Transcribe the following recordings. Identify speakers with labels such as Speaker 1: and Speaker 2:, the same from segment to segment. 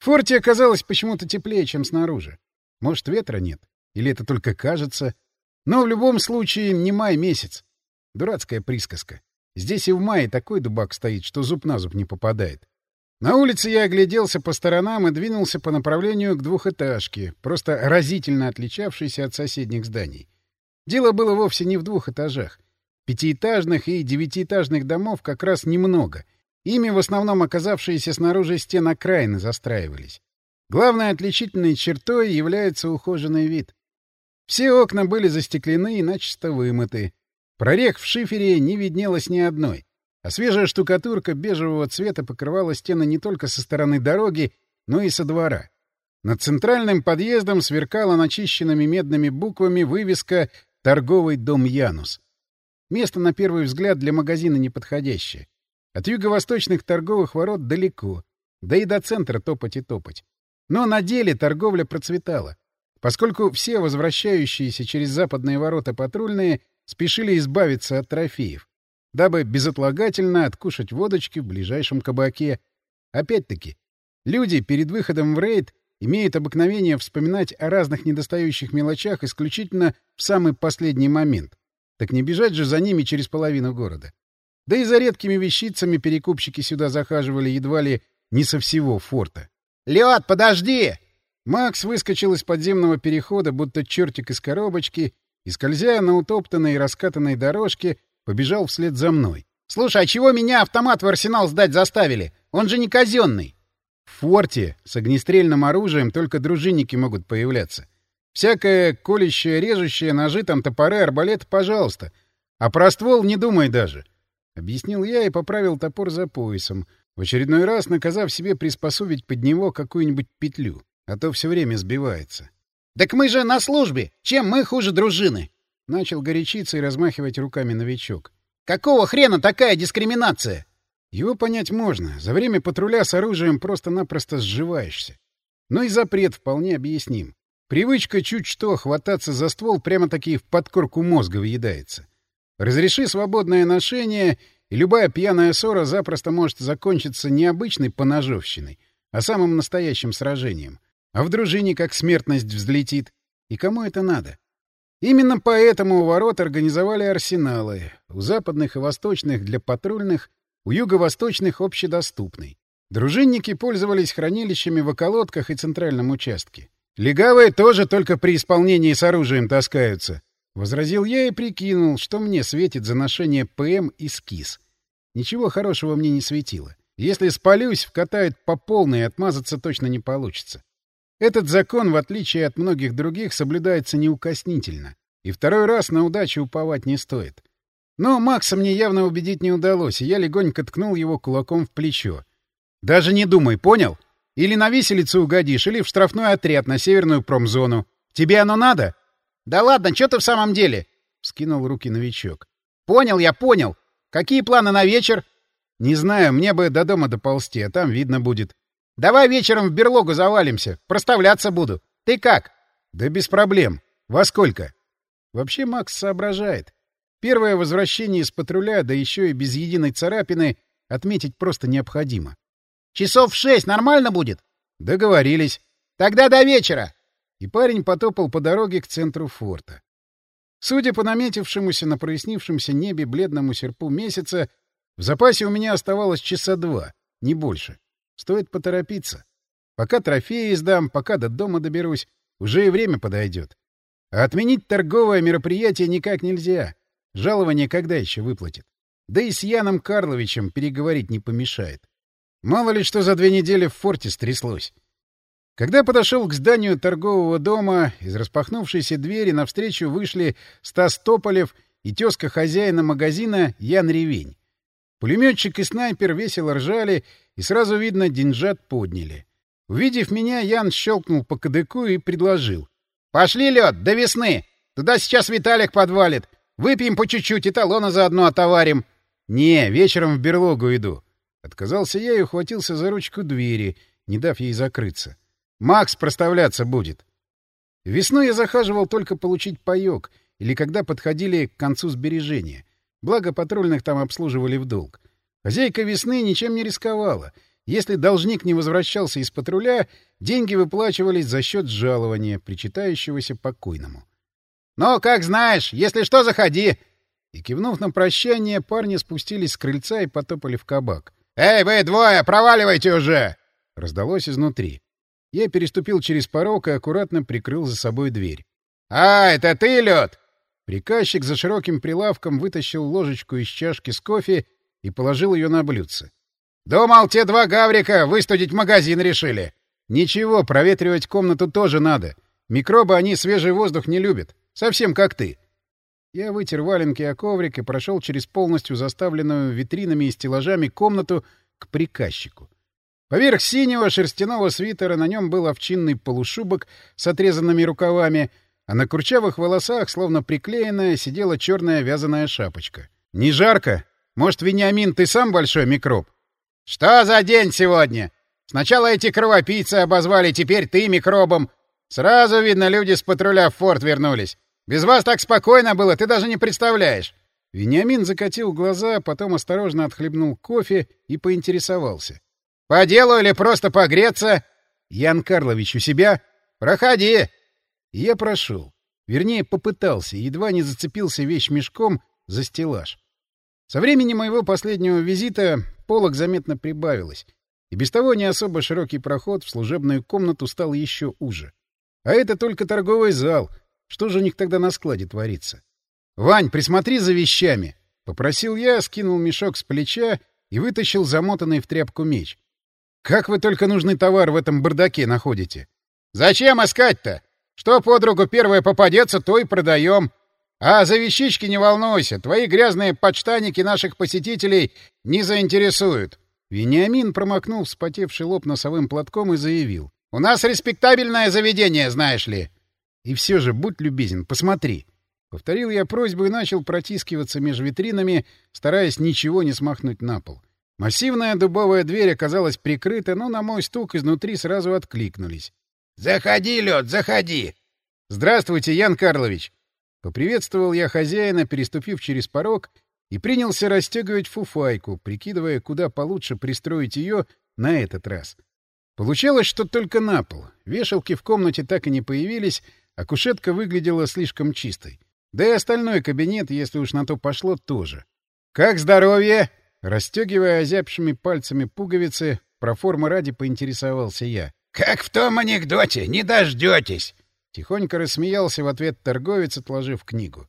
Speaker 1: В форте оказалось почему-то теплее, чем снаружи. Может, ветра нет? Или это только кажется? Но в любом случае не май месяц. Дурацкая присказка. Здесь и в мае такой дубак стоит, что зуб на зуб не попадает. На улице я огляделся по сторонам и двинулся по направлению к двухэтажке, просто разительно отличавшейся от соседних зданий. Дело было вовсе не в двух этажах. Пятиэтажных и девятиэтажных домов как раз немного. Ими в основном оказавшиеся снаружи стен окраины застраивались. Главной отличительной чертой является ухоженный вид. Все окна были застеклены и начисто вымыты. Прорех в шифере не виднелось ни одной. А свежая штукатурка бежевого цвета покрывала стены не только со стороны дороги, но и со двора. Над центральным подъездом сверкала начищенными медными буквами вывеска «Торговый дом Янус». Место, на первый взгляд, для магазина неподходящее. От юго-восточных торговых ворот далеко, да и до центра топать и топать. Но на деле торговля процветала, поскольку все возвращающиеся через западные ворота патрульные спешили избавиться от трофеев дабы безотлагательно откушать водочки в ближайшем кабаке. Опять-таки, люди перед выходом в рейд имеют обыкновение вспоминать о разных недостающих мелочах исключительно в самый последний момент. Так не бежать же за ними через половину города. Да и за редкими вещицами перекупщики сюда захаживали едва ли не со всего форта.
Speaker 2: «Лед, подожди!»
Speaker 1: Макс выскочил из подземного перехода, будто чертик из коробочки, и, скользя на утоптанной и раскатанной дорожке, побежал вслед за мной.
Speaker 2: «Слушай, а чего меня автомат в арсенал сдать заставили? Он же не казенный!»
Speaker 1: В форте с огнестрельным оружием только дружинники могут появляться. Всякое колющее, режущее, ножи, там топоры, арбалет, пожалуйста. А про ствол не думай даже. Объяснил я и поправил топор за поясом, в очередной раз наказав себе приспособить под него какую-нибудь петлю, а то все время сбивается.
Speaker 2: — Так мы же на службе! Чем мы хуже дружины?
Speaker 1: Начал горячиться и размахивать руками новичок.
Speaker 2: «Какого хрена такая дискриминация?»
Speaker 1: Его понять можно. За время патруля с оружием просто-напросто сживаешься. Но и запрет вполне объясним. Привычка чуть что хвататься за ствол прямо-таки в подкорку мозга въедается. Разреши свободное ношение, и любая пьяная ссора запросто может закончиться не обычной поножовщиной, а самым настоящим сражением. А в дружине как смертность взлетит. И кому это надо? Именно поэтому у ворот организовали арсеналы. У западных и восточных для патрульных, у юго-восточных общедоступный. Дружинники пользовались хранилищами в околотках и центральном участке. «Легавые тоже только при исполнении с оружием таскаются», — возразил я и прикинул, что мне светит за ношение ПМ и СКИС. Ничего хорошего мне не светило. Если спалюсь, вкатают по полной, отмазаться точно не получится. Этот закон, в отличие от многих других, соблюдается неукоснительно. И второй раз на удачу уповать не стоит. Но Макса мне явно убедить не удалось, и я легонько ткнул его кулаком в плечо. «Даже не думай, понял? Или на виселицу угодишь, или в штрафной отряд на северную промзону. Тебе оно надо?»
Speaker 2: «Да ладно, что ты в самом деле?» — вскинул руки новичок. «Понял я, понял. Какие планы на вечер?»
Speaker 1: «Не знаю, мне бы до дома доползти, а там видно будет.
Speaker 2: Давай вечером в берлогу завалимся. Проставляться буду. Ты как?
Speaker 1: Да без проблем. Во сколько? Вообще Макс соображает. Первое возвращение из патруля, да еще и без единой царапины, отметить просто необходимо.
Speaker 2: Часов в шесть нормально будет?
Speaker 1: Договорились.
Speaker 2: Тогда до вечера.
Speaker 1: И парень потопал по дороге к центру форта. Судя по наметившемуся на прояснившемся небе бледному серпу месяца, в запасе у меня оставалось часа два, не больше. Стоит поторопиться. Пока трофеи сдам, пока до дома доберусь, уже и время подойдет. А отменить торговое мероприятие никак нельзя. Жалование когда еще выплатит? Да и с Яном Карловичем переговорить не помешает. Мало ли что за две недели в форте стряслось. Когда подошел к зданию торгового дома, из распахнувшейся двери навстречу вышли Стас Тополев и тезка хозяина магазина Ян Ревень. Пулеметчик и снайпер весело ржали, и сразу видно, деньжат подняли. Увидев меня, Ян щелкнул по кадыку и предложил.
Speaker 2: — Пошли, лед, до весны! Туда сейчас Виталик подвалит. Выпьем по чуть-чуть и талона заодно отоварим.
Speaker 1: — Не, вечером в берлогу иду. Отказался я и ухватился за ручку двери, не дав ей закрыться. Макс проставляться будет. Весной я захаживал только получить паёк или когда подходили к концу сбережения. Благо, патрульных там обслуживали в долг. Хозяйка весны ничем не рисковала. если должник не возвращался из патруля, деньги выплачивались за счет жалования, причитающегося покойному.
Speaker 2: «Ну, как знаешь, если что, заходи!»
Speaker 1: И, кивнув на прощание, парни спустились с крыльца и потопали в кабак.
Speaker 2: «Эй, вы двое, проваливайте уже!»
Speaker 1: Раздалось изнутри. Я переступил через порог и аккуратно прикрыл за собой дверь.
Speaker 2: «А, это ты, Лед?»
Speaker 1: Приказчик за широким прилавком вытащил ложечку из чашки с кофе и положил ее на блюдце.
Speaker 2: «Думал, те два гаврика выстудить магазин решили».
Speaker 1: «Ничего, проветривать комнату тоже надо. Микробы они свежий воздух не любят. Совсем как ты». Я вытер валенки о коврик и прошел через полностью заставленную витринами и стеллажами комнату к приказчику. Поверх синего шерстяного свитера на нем был овчинный полушубок с отрезанными рукавами, а на курчавых волосах, словно приклеенная, сидела черная вязаная шапочка. «Не жарко? Может, Вениамин, ты сам большой микроб?»
Speaker 2: «Что за день сегодня? Сначала эти кровопийцы обозвали, теперь ты микробом. Сразу видно, люди с патруля в форт вернулись. Без вас так спокойно было, ты даже не представляешь».
Speaker 1: Вениамин закатил глаза, потом осторожно отхлебнул кофе и поинтересовался.
Speaker 2: «По делу или просто погреться?»
Speaker 1: «Ян Карлович, у себя?»
Speaker 2: «Проходи!»
Speaker 1: Я прошел. Вернее, попытался, едва не зацепился вещь-мешком за стеллаж. Со времени моего последнего визита полок заметно прибавилось, и без того не особо широкий проход в служебную комнату стал еще уже. А это только торговый зал. Что же у них тогда на складе творится? — Вань, присмотри за вещами! — попросил я, скинул мешок с плеча и вытащил замотанный в тряпку меч. — Как вы только нужный товар в этом бардаке находите?
Speaker 2: — Зачем искать-то? Что под руку первое попадется, то и продаем. А за вещички не волнуйся, твои грязные подштаники наших посетителей не заинтересуют.
Speaker 1: Вениамин промокнул вспотевший лоб носовым платком и заявил.
Speaker 2: — У нас респектабельное заведение, знаешь ли.
Speaker 1: — И все же, будь любезен, посмотри. Повторил я просьбу и начал протискиваться между витринами, стараясь ничего не смахнуть на пол. Массивная дубовая дверь оказалась прикрыта, но на мой стук изнутри сразу откликнулись.
Speaker 2: «Заходи, лед, заходи!»
Speaker 1: «Здравствуйте, Ян Карлович!» Поприветствовал я хозяина, переступив через порог, и принялся расстегивать фуфайку, прикидывая, куда получше пристроить ее на этот раз. Получалось, что только на пол. Вешалки в комнате так и не появились, а кушетка выглядела слишком чистой. Да и остальной кабинет, если уж на то пошло, тоже. «Как здоровье?» Расстегивая озябшими пальцами пуговицы, про формы ради поинтересовался я.
Speaker 2: «Как в том анекдоте, не дождетесь!»
Speaker 1: Тихонько рассмеялся в ответ торговец, отложив книгу.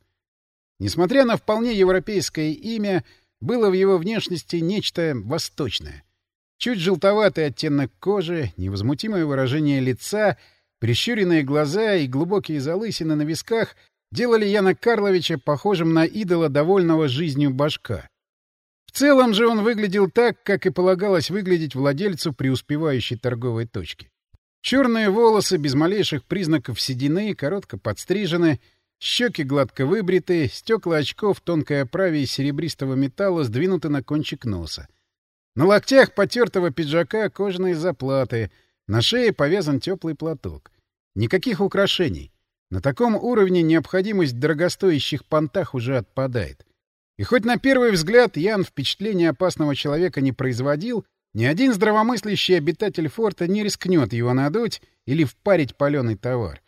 Speaker 1: Несмотря на вполне европейское имя, было в его внешности нечто восточное. Чуть желтоватый оттенок кожи, невозмутимое выражение лица, прищуренные глаза и глубокие залысины на висках делали Яна Карловича похожим на идола довольного жизнью башка. В целом же он выглядел так, как и полагалось выглядеть владельцу преуспевающей торговой точки. Черные волосы без малейших признаков седины, коротко подстрижены, щеки гладко выбриты, стекла очков тонкой оправе из серебристого металла сдвинуты на кончик носа. На локтях потертого пиджака кожаные заплаты, на шее повязан теплый платок. Никаких украшений. На таком уровне необходимость в дорогостоящих понтах уже отпадает. И хоть на первый взгляд Ян впечатление опасного человека не производил, ни один здравомыслящий обитатель форта не рискнет его надуть или впарить паленый товар.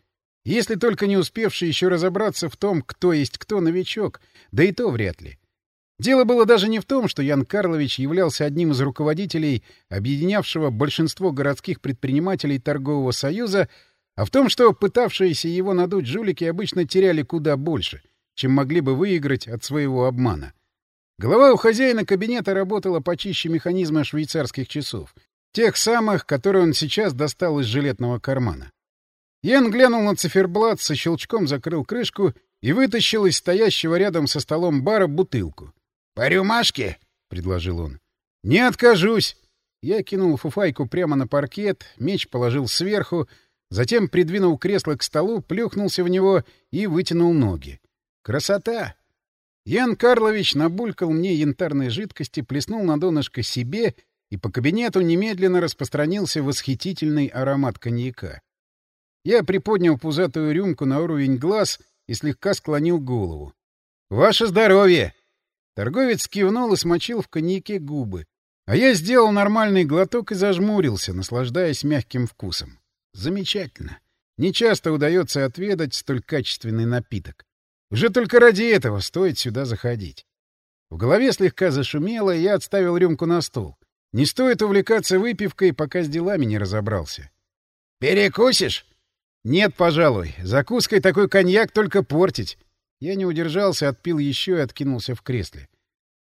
Speaker 1: Если только не успевший еще разобраться в том, кто есть кто новичок, да и то вряд ли. Дело было даже не в том, что Ян Карлович являлся одним из руководителей, объединявшего большинство городских предпринимателей торгового союза, а в том, что пытавшиеся его надуть жулики обычно теряли куда больше, чем могли бы выиграть от своего обмана. Голова у хозяина кабинета работала почище механизма швейцарских часов. Тех самых, которые он сейчас достал из жилетного кармана. Ян глянул на циферблат, со щелчком закрыл крышку и вытащил из стоящего рядом со столом бара бутылку.
Speaker 2: — По рюмашке?
Speaker 1: — предложил он. — Не откажусь. Я кинул фуфайку прямо на паркет, меч положил сверху, затем придвинул кресло к столу, плюхнулся в него и вытянул ноги. Красота! Ян Карлович набулькал мне янтарной жидкости, плеснул на донышко себе, и по кабинету немедленно распространился восхитительный аромат коньяка. Я приподнял пузатую рюмку на уровень глаз и слегка склонил голову. «Ваше здоровье!» Торговец кивнул и смочил в коньяке губы. А я сделал нормальный глоток и зажмурился, наслаждаясь мягким вкусом. Замечательно. Не часто удается отведать столь качественный напиток. Уже только ради этого стоит сюда заходить. В голове слегка зашумело, и я отставил рюмку на стол. Не стоит увлекаться выпивкой, пока с делами не разобрался.
Speaker 2: «Перекусишь?»
Speaker 1: «Нет, пожалуй. Закуской такой коньяк только портить». Я не удержался, отпил еще и откинулся в кресле.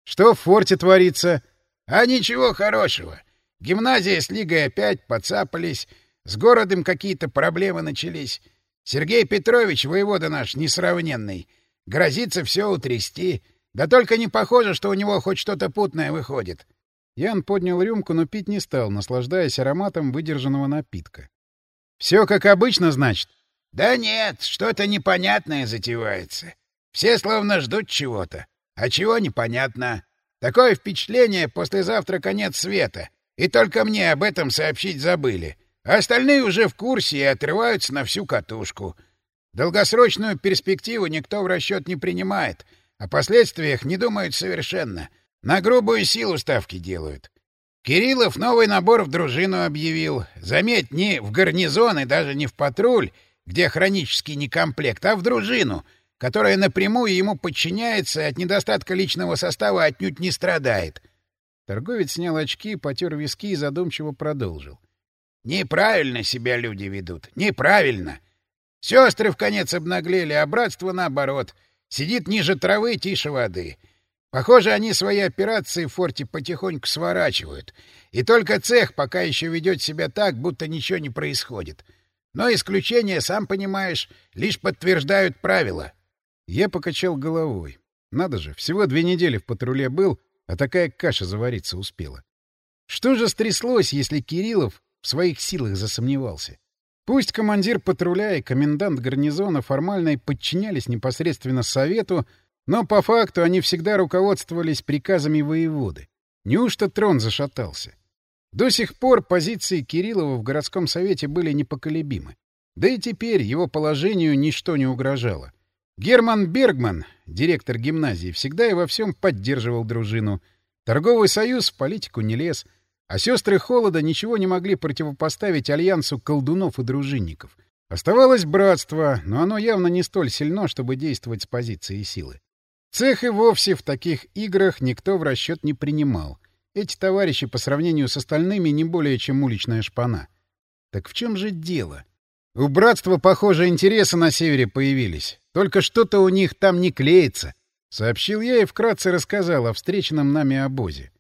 Speaker 1: «Что в форте творится?»
Speaker 2: «А ничего хорошего. Гимназия с Лигой опять подцапались, с городом какие-то проблемы начались. Сергей Петрович, воевода наш несравненный, грозится все утрясти. Да только не похоже, что у него хоть что-то путное выходит».
Speaker 1: Ян поднял рюмку, но пить не стал, наслаждаясь ароматом выдержанного напитка. Все как обычно, значит?
Speaker 2: Да нет, что-то непонятное затевается. Все словно ждут чего-то. А чего непонятно. Такое впечатление, послезавтра конец света. И только мне об этом сообщить забыли. А остальные уже в курсе и отрываются на всю катушку. Долгосрочную перспективу никто в расчет не принимает. О последствиях не думают совершенно. На грубую силу ставки делают. Кириллов новый набор в дружину объявил. Заметь, не в гарнизон и даже не в патруль, где хронический некомплект, а в дружину, которая напрямую ему подчиняется и от недостатка личного состава отнюдь не страдает.
Speaker 1: Торговец снял очки, потер виски и задумчиво продолжил.
Speaker 2: Неправильно себя люди ведут. Неправильно. Сестры в конец обнаглели, а братство наоборот. Сидит ниже травы, тише воды. — Похоже, они свои операции в форте потихоньку сворачивают. И только цех пока еще ведет себя так, будто ничего не происходит. Но исключения, сам понимаешь, лишь подтверждают правила.
Speaker 1: Я покачал головой. Надо же, всего две недели в патруле был, а такая каша завариться успела. Что же стряслось, если Кириллов в своих силах засомневался? Пусть командир патруля и комендант гарнизона формально и подчинялись непосредственно совету, но по факту они всегда руководствовались приказами воеводы. Неужто трон зашатался? До сих пор позиции Кириллова в городском совете были непоколебимы. Да и теперь его положению ничто не угрожало. Герман Бергман, директор гимназии, всегда и во всем поддерживал дружину. Торговый союз в политику не лез, а сестры Холода ничего не могли противопоставить альянсу колдунов и дружинников. Оставалось братство, но оно явно не столь сильно, чтобы действовать с позиции силы. Цех и вовсе в таких играх никто в расчет не принимал. Эти товарищи по сравнению с остальными не более чем уличная шпана. Так в чем же дело? У братства, похоже, интересы на севере появились. Только что-то у них там не клеится. Сообщил я и вкратце рассказал о встреченном нами обозе.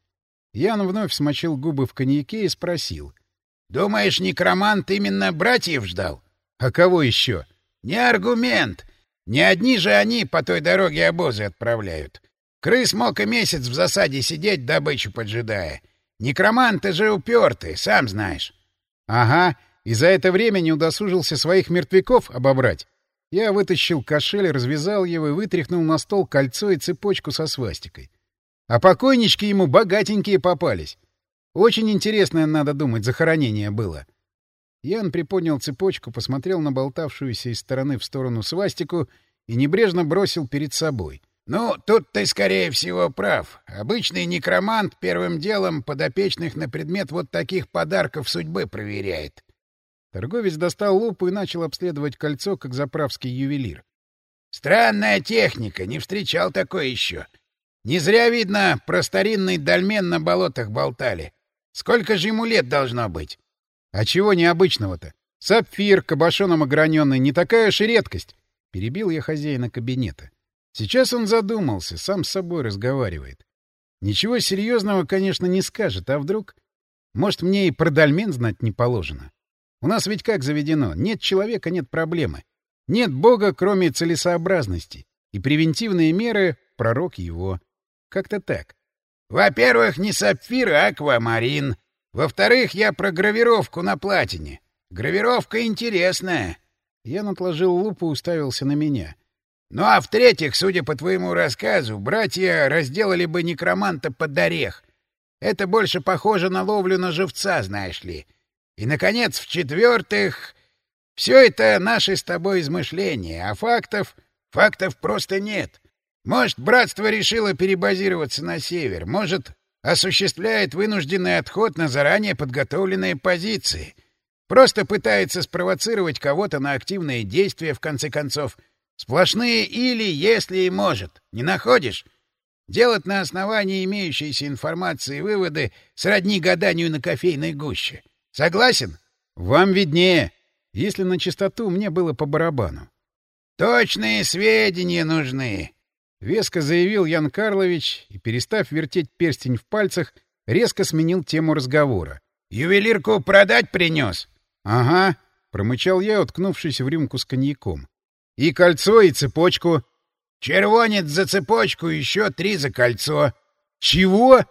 Speaker 1: Ян вновь смочил губы в коньяке и спросил.
Speaker 2: — Думаешь, некромант именно братьев ждал?
Speaker 1: — А кого еще?
Speaker 2: — Не аргумент. Не одни же они по той дороге обозы отправляют. Крыс мог и месяц в засаде сидеть, добычу поджидая. Некроманты же уперты, сам знаешь.
Speaker 1: — Ага, и за это время не удосужился своих мертвяков обобрать. Я вытащил кошель, развязал его и вытряхнул на стол кольцо и цепочку со свастикой. А покойнички ему богатенькие попались. Очень интересное, надо думать, захоронение было. — Ян приподнял цепочку, посмотрел на болтавшуюся из стороны в сторону свастику и небрежно бросил перед собой.
Speaker 2: «Ну, тут ты, скорее всего, прав. Обычный некромант первым делом подопечных на предмет вот таких подарков судьбы проверяет».
Speaker 1: Торговец достал лупу и начал обследовать кольцо, как заправский ювелир.
Speaker 2: «Странная техника, не встречал такой еще. Не зря, видно, про старинный дольмен на болотах болтали. Сколько же ему лет должно быть?»
Speaker 1: А чего необычного-то? Сапфир, кабошоном ограненный, не такая уж и редкость. Перебил я хозяина кабинета. Сейчас он задумался, сам с собой разговаривает. Ничего серьезного, конечно, не скажет, а вдруг... Может, мне и про дольмен знать не положено. У нас ведь как заведено? Нет человека — нет проблемы. Нет Бога, кроме целесообразности. И превентивные меры — пророк его. Как-то так.
Speaker 2: — Во-первых, не сапфир, а аквамарин, во-вторых, я про гравировку на платине. Гравировка интересная.
Speaker 1: Я отложил лупу и уставился на меня.
Speaker 2: Ну а в-третьих, судя по твоему рассказу, братья разделали бы некроманта под орех. Это больше похоже на ловлю на живца, знаешь ли. И, наконец, в-четвертых, все это наши с тобой измышления, а фактов... Фактов просто нет. Может, братство решило перебазироваться на север, может, осуществляет вынужденный отход на заранее подготовленные позиции. Просто пытается спровоцировать кого-то на активные действия, в конце концов. Сплошные «или», «если» и «может». Не находишь? Делать на основании имеющейся информации выводы сродни гаданию на кофейной гуще. Согласен?
Speaker 1: Вам виднее. Если на чистоту, мне было по барабану.
Speaker 2: Точные сведения нужны.
Speaker 1: Веско заявил Ян Карлович и, перестав вертеть перстень в пальцах, резко сменил тему разговора.
Speaker 2: «Ювелирку продать принес?»
Speaker 1: «Ага», — промычал я, уткнувшись в рюмку с коньяком. «И кольцо, и цепочку».
Speaker 2: «Червонец за цепочку, еще три за кольцо».
Speaker 1: «Чего?»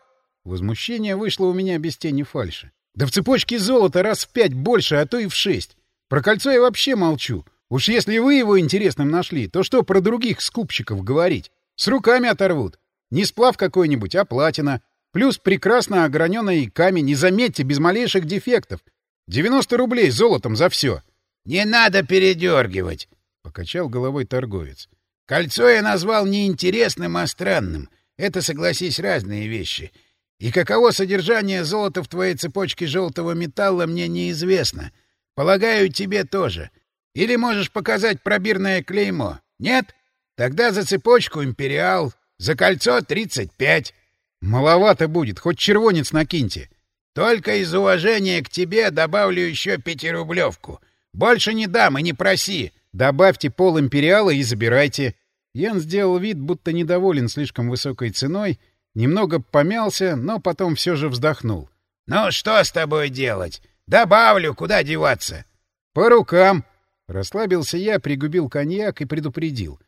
Speaker 1: Возмущение вышло у меня без тени фальши. «Да в цепочке золота раз в пять больше, а то и в шесть. Про кольцо я вообще молчу. Уж если вы его интересным нашли, то что про других скупщиков говорить? С руками оторвут. Не сплав какой-нибудь, а платина. Плюс прекрасно ограненный камень. И заметьте, без малейших дефектов. 90 рублей золотом за все.
Speaker 2: — Не надо передергивать, — покачал головой торговец. — Кольцо я назвал не интересным, а странным. Это, согласись, разные вещи. И каково содержание золота в твоей цепочке желтого металла, мне неизвестно. Полагаю, тебе тоже. Или можешь показать пробирное клеймо. Нет? Тогда за цепочку империал, за кольцо тридцать пять.
Speaker 1: Маловато будет, хоть червонец накиньте.
Speaker 2: Только из уважения к тебе добавлю еще пятирублевку. Больше не дам и не проси.
Speaker 1: Добавьте пол империала и забирайте. Ян сделал вид, будто недоволен слишком высокой ценой, немного помялся, но потом все же вздохнул.
Speaker 2: — Ну что с тобой делать? Добавлю, куда деваться?
Speaker 1: — По рукам. Расслабился я, пригубил коньяк и предупредил.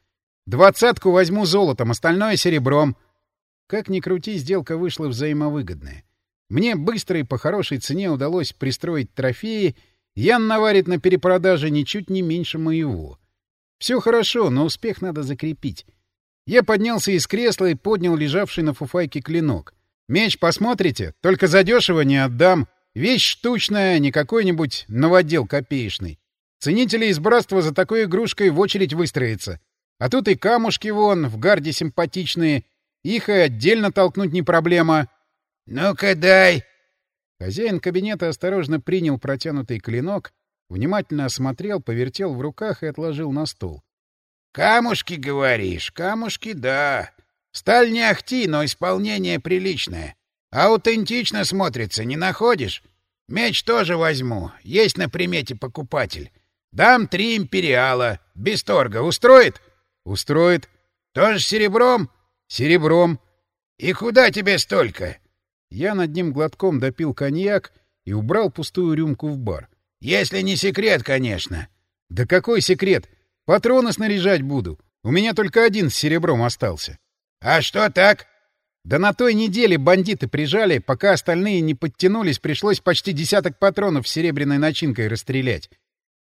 Speaker 1: Двадцатку возьму золотом, остальное — серебром. Как ни крути, сделка вышла взаимовыгодная. Мне быстро и по хорошей цене удалось пристроить трофеи, Ян наварит на перепродаже ничуть не меньше моего. Все хорошо, но успех надо закрепить. Я поднялся из кресла и поднял лежавший на фуфайке клинок. Меч посмотрите? Только задешево не отдам. Вещь штучная, не какой-нибудь новодел копеечный. Ценители из братства за такой игрушкой в очередь выстроятся. А тут и камушки вон, в гарде симпатичные. Их и отдельно толкнуть не проблема.
Speaker 2: — Ну-ка дай!
Speaker 1: Хозяин кабинета осторожно принял протянутый клинок, внимательно осмотрел, повертел в руках и отложил на стол.
Speaker 2: — Камушки, говоришь? Камушки, да. Сталь не ахти, но исполнение приличное. Аутентично смотрится, не находишь? Меч тоже возьму. Есть на примете покупатель. Дам три империала. Без торга. Устроит?
Speaker 1: — Устроит.
Speaker 2: Тоже серебром?
Speaker 1: Серебром.
Speaker 2: И куда тебе столько?
Speaker 1: Я над ним глотком допил коньяк и убрал пустую рюмку в бар.
Speaker 2: Если не секрет, конечно.
Speaker 1: Да какой секрет? Патроны снаряжать буду. У меня только один с серебром остался.
Speaker 2: А что так?
Speaker 1: Да на той неделе бандиты прижали, пока остальные не подтянулись, пришлось почти десяток патронов с серебряной начинкой расстрелять.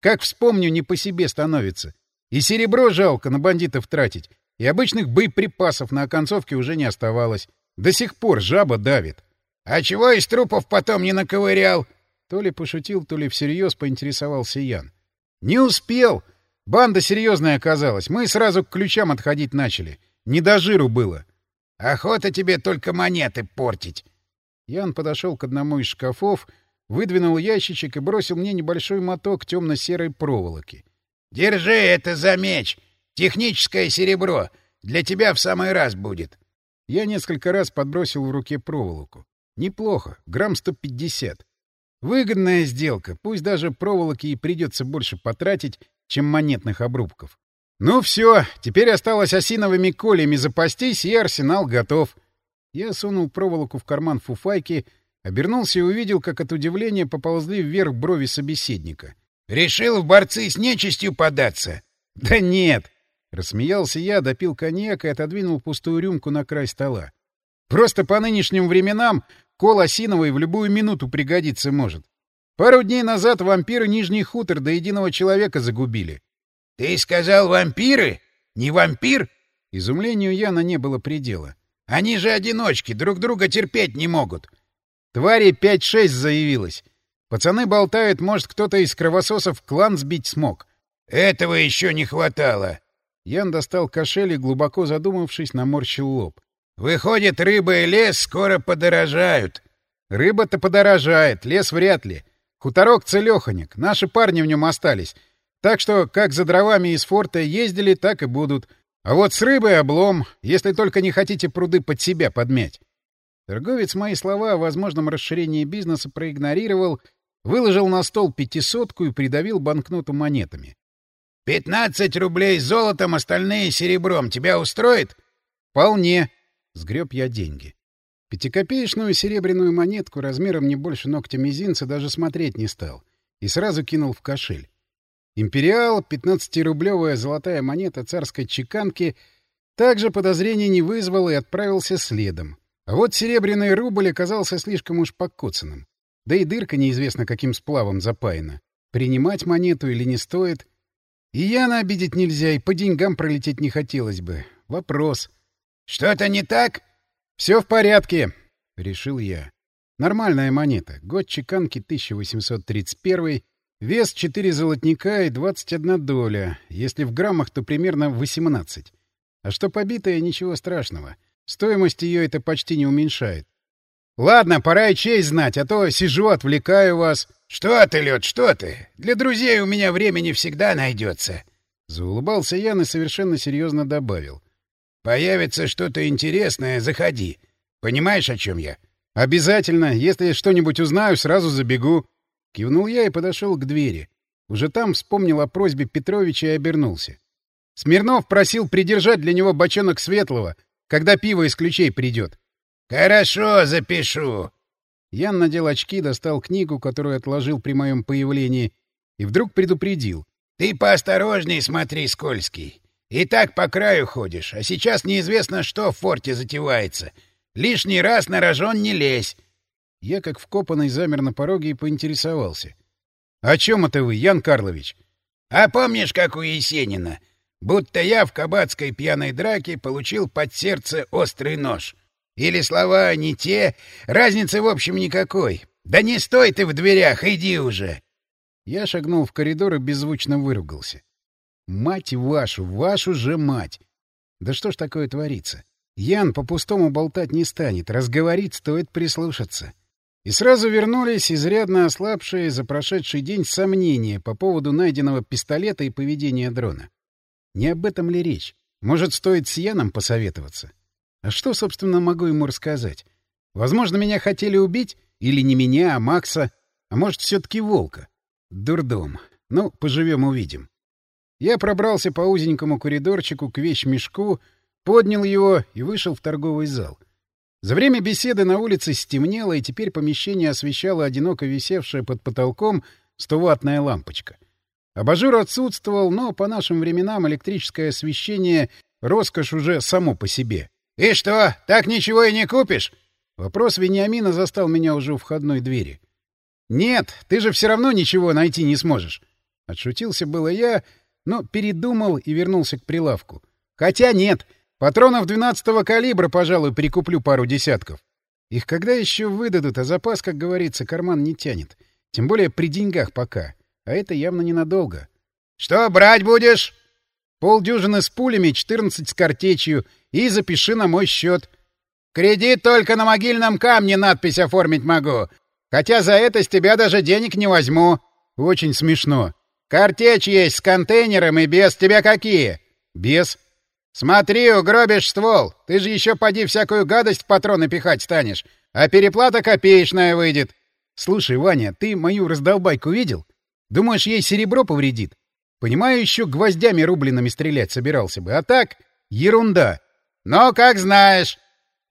Speaker 1: Как вспомню, не по себе становится. И серебро жалко на бандитов тратить, и обычных боеприпасов на оконцовке уже не оставалось. До сих пор жаба давит.
Speaker 2: — А чего из трупов потом не наковырял?
Speaker 1: То ли пошутил, то ли всерьез поинтересовался Ян. — Не успел! Банда серьезная оказалась. Мы сразу к ключам отходить начали. Не до жиру было.
Speaker 2: — Охота тебе только монеты портить.
Speaker 1: Ян подошел к одному из шкафов, выдвинул ящичек и бросил мне небольшой моток темно-серой проволоки.
Speaker 2: Держи это за меч. Техническое серебро. Для тебя в самый раз будет.
Speaker 1: Я несколько раз подбросил в руке проволоку. Неплохо. Грамм 150. Выгодная сделка. Пусть даже проволоки и придется больше потратить, чем монетных обрубков. Ну все, теперь осталось осиновыми колями запастись, и арсенал готов. Я сунул проволоку в карман фуфайки, обернулся и увидел, как от удивления поползли вверх брови собеседника —
Speaker 2: Решил в борцы с нечистью податься?
Speaker 1: Да нет! Рассмеялся я, допил коньяк и отодвинул пустую рюмку на край стола. Просто по нынешним временам кол осиновый в любую минуту пригодиться может. Пару дней назад вампиры Нижний хутор до единого человека загубили.
Speaker 2: — Ты сказал вампиры? Не вампир?
Speaker 1: Изумлению Яна не было предела.
Speaker 2: — Они же одиночки, друг друга терпеть не могут.
Speaker 1: Твари пять-шесть заявилось. Пацаны болтают, может, кто-то из кровососов клан сбить смог.
Speaker 2: Этого еще не хватало.
Speaker 1: Ян достал кошель и, глубоко задумавшись, наморщил лоб.
Speaker 2: Выходит, рыба и лес скоро подорожают.
Speaker 1: Рыба-то подорожает, лес вряд ли. Хуторок целеханик, наши парни в нем остались. Так что как за дровами из форта ездили, так и будут. А вот с рыбой облом, если только не хотите пруды под себя подмять. Торговец мои слова о возможном расширении бизнеса проигнорировал, выложил на стол пятисотку и придавил банкноту монетами.
Speaker 2: — Пятнадцать рублей золотом, остальные серебром. Тебя устроит?
Speaker 1: — Вполне. Сгреб я деньги. Пятикопеечную серебряную монетку размером не больше ногтя мизинца даже смотреть не стал. И сразу кинул в кошель. Империал, 15-рублевая золотая монета царской чеканки, также подозрений не вызвал и отправился следом. А вот серебряный рубль оказался слишком уж покоцанным. Да и дырка неизвестно каким сплавом запаяна. Принимать монету или не стоит. И Яна обидеть нельзя, и по деньгам пролететь не хотелось бы. Вопрос.
Speaker 2: «Что-то не так?»
Speaker 1: «Все в порядке», — решил я. Нормальная монета. Год чеканки 1831, вес 4 золотника и 21 доля. Если в граммах, то примерно 18. А что побитая, ничего страшного. Стоимость ее это почти не уменьшает. Ладно, пора и честь знать, а то сижу, отвлекаю вас.
Speaker 2: Что ты, Лед, что ты? Для друзей у меня времени всегда найдется.
Speaker 1: Заулыбался Ян и совершенно серьезно добавил.
Speaker 2: Появится что-то интересное, заходи. Понимаешь, о чем я?
Speaker 1: Обязательно. Если что-нибудь узнаю, сразу забегу. Кивнул я и подошел к двери. Уже там вспомнил о просьбе Петровича и обернулся. Смирнов просил придержать для него бочонок светлого, когда пиво из ключей придет.
Speaker 2: — Хорошо, запишу.
Speaker 1: Ян надел очки, достал книгу, которую отложил при моем появлении, и вдруг предупредил.
Speaker 2: — Ты поосторожней смотри, Скользкий. И так по краю ходишь, а сейчас неизвестно, что в форте затевается. Лишний раз на рожон не лезь.
Speaker 1: Я, как вкопанный, замер на пороге и поинтересовался. — О чем это вы, Ян Карлович?
Speaker 2: — А помнишь, как у Есенина? будто я в кабацкой пьяной драке получил под сердце острый нож. Или слова не те, разницы в общем никакой. Да не стой ты в дверях, иди уже.
Speaker 1: Я шагнул в коридор и беззвучно выругался. Мать вашу, вашу же мать! Да что ж такое творится? Ян по-пустому болтать не станет, разговорить стоит прислушаться. И сразу вернулись изрядно ослабшие за прошедший день сомнения по поводу найденного пистолета и поведения дрона. Не об этом ли речь? Может, стоит с Яном посоветоваться? А что, собственно, могу ему рассказать? Возможно, меня хотели убить? Или не меня, а Макса? А может, все-таки Волка? Дурдом. Ну, поживем-увидим. Я пробрался по узенькому коридорчику к вещмешку, поднял его и вышел в торговый зал. За время беседы на улице стемнело, и теперь помещение освещала одиноко висевшая под потолком стоватная лампочка. Абажур отсутствовал, но по нашим временам электрическое освещение — роскошь уже само по себе.
Speaker 2: — И что, так ничего и не купишь?
Speaker 1: Вопрос Вениамина застал меня уже у входной двери. — Нет, ты же все равно ничего найти не сможешь. Отшутился было я, но передумал и вернулся к прилавку. Хотя нет, патронов 12-го калибра, пожалуй, прикуплю пару десятков. Их когда еще выдадут, а запас, как говорится, карман не тянет. Тем более при деньгах пока. — а это явно ненадолго.
Speaker 2: — Что брать будешь?
Speaker 1: — Полдюжины с пулями, 14 с картечью. И запиши на мой счет.
Speaker 2: — Кредит только на могильном камне надпись оформить могу. Хотя за это с тебя даже денег не возьму.
Speaker 1: — Очень смешно.
Speaker 2: — Картечь есть с контейнером и без. Тебя какие?
Speaker 1: — Без.
Speaker 2: — Смотри, угробишь ствол. Ты же еще поди всякую гадость в патроны пихать станешь. А переплата копеечная выйдет.
Speaker 1: — Слушай, Ваня, ты мою раздолбайку видел? — Думаешь, ей серебро повредит? Понимаю, еще гвоздями рубленными стрелять собирался бы. А так — ерунда.
Speaker 2: Но как знаешь.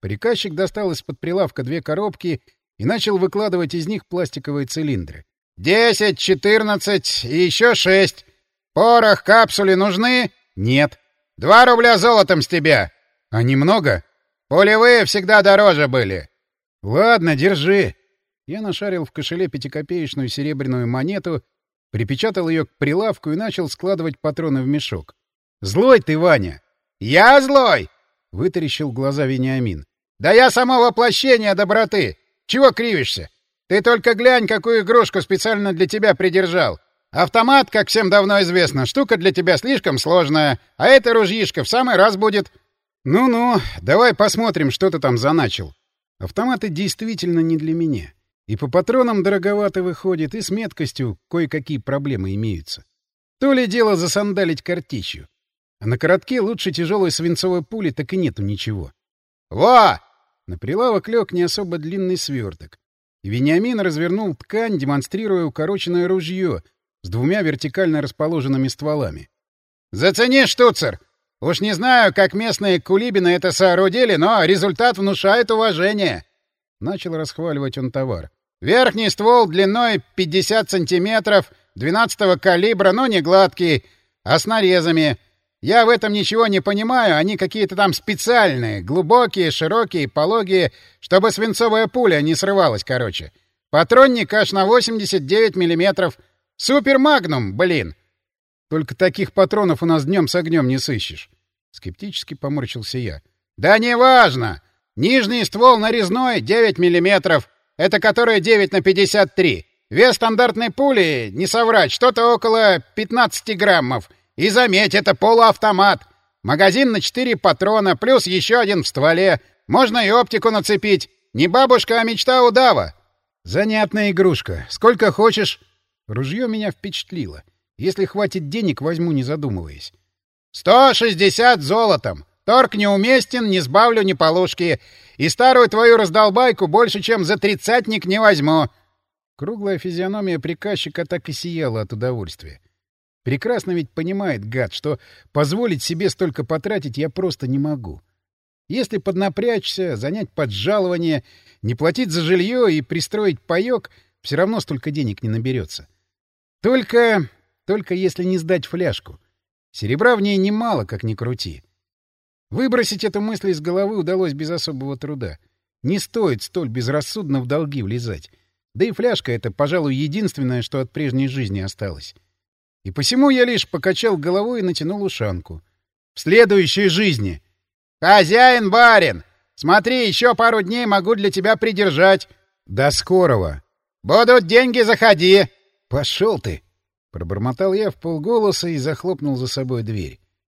Speaker 1: Приказчик достал из-под прилавка две коробки и начал выкладывать из них пластиковые цилиндры.
Speaker 2: «Десять, четырнадцать и еще шесть. Порох, капсули нужны?»
Speaker 1: «Нет».
Speaker 2: «Два рубля золотом с тебя».
Speaker 1: «А немного?»
Speaker 2: «Пулевые всегда дороже были».
Speaker 1: «Ладно, держи». Я нашарил в кошеле пятикопеечную серебряную монету припечатал ее к прилавку и начал складывать патроны в мешок. «Злой ты, Ваня!»
Speaker 2: «Я злой!»
Speaker 1: — вытаращил глаза Вениамин.
Speaker 2: «Да я само воплощение доброты! Чего кривишься? Ты только глянь, какую игрушку специально для тебя придержал. Автомат, как всем давно известно, штука для тебя слишком сложная, а эта ружьишка в самый раз будет...»
Speaker 1: Ну-ну, давай посмотрим, что ты там заначил. Автоматы действительно не для меня. И по патронам дороговато выходит, и с меткостью кое-какие проблемы имеются. То ли дело засандалить картечью. А на коротке лучше тяжелой свинцовой пули так и нету ничего.
Speaker 2: «Во!»
Speaker 1: На прилавок лег не особо длинный сверток. И Вениамин развернул ткань, демонстрируя укороченное ружье с двумя вертикально расположенными стволами.
Speaker 2: «Зацени, штуцер! Уж не знаю, как местные кулибины это соорудили, но результат внушает уважение!»
Speaker 1: Начал расхваливать он товар.
Speaker 2: «Верхний ствол длиной 50 сантиметров, 12 калибра, но не гладкий, а с нарезами. Я в этом ничего не понимаю, они какие-то там специальные, глубокие, широкие, пологие, чтобы свинцовая пуля не срывалась, короче. Патронник аж на 89 миллиметров. Супер Магнум, блин!
Speaker 1: Только таких патронов у нас днем с огнем не сыщешь. Скептически поморщился я.
Speaker 2: Да неважно! Нижний ствол нарезной 9 миллиметров. Это который 9 на 53. Вес стандартной пули, не соврать, что-то около 15 граммов. И заметь, это полуавтомат. Магазин на 4 патрона, плюс еще один в стволе. Можно и оптику нацепить. Не бабушка, а мечта удава.
Speaker 1: Занятная игрушка. Сколько хочешь. Ружье меня впечатлило. Если хватит денег, возьму, не задумываясь.
Speaker 2: «Сто шестьдесят золотом! Торг неуместен, не сбавлю ни полушки. И старую твою раздолбайку больше, чем за тридцатник не возьму!»
Speaker 1: Круглая физиономия приказчика так и сияла от удовольствия. Прекрасно ведь понимает, гад, что позволить себе столько потратить я просто не могу. Если поднапрячься, занять поджалование, не платить за жилье и пристроить паёк, все равно столько денег не наберется. Только... только если не сдать фляжку. Серебра в ней немало, как ни крути. Выбросить эту мысль из головы удалось без особого труда. Не стоит столь безрассудно в долги влезать. Да и фляжка — это, пожалуй, единственное, что от прежней жизни осталось. И посему я лишь покачал головой и натянул ушанку. В следующей жизни.
Speaker 2: «Хозяин, барин! Смотри, еще пару дней могу для тебя придержать».
Speaker 1: «До скорого!»
Speaker 2: «Будут деньги, заходи!»
Speaker 1: «Пошел ты!» — пробормотал я в полголоса и захлопнул за собой дверь.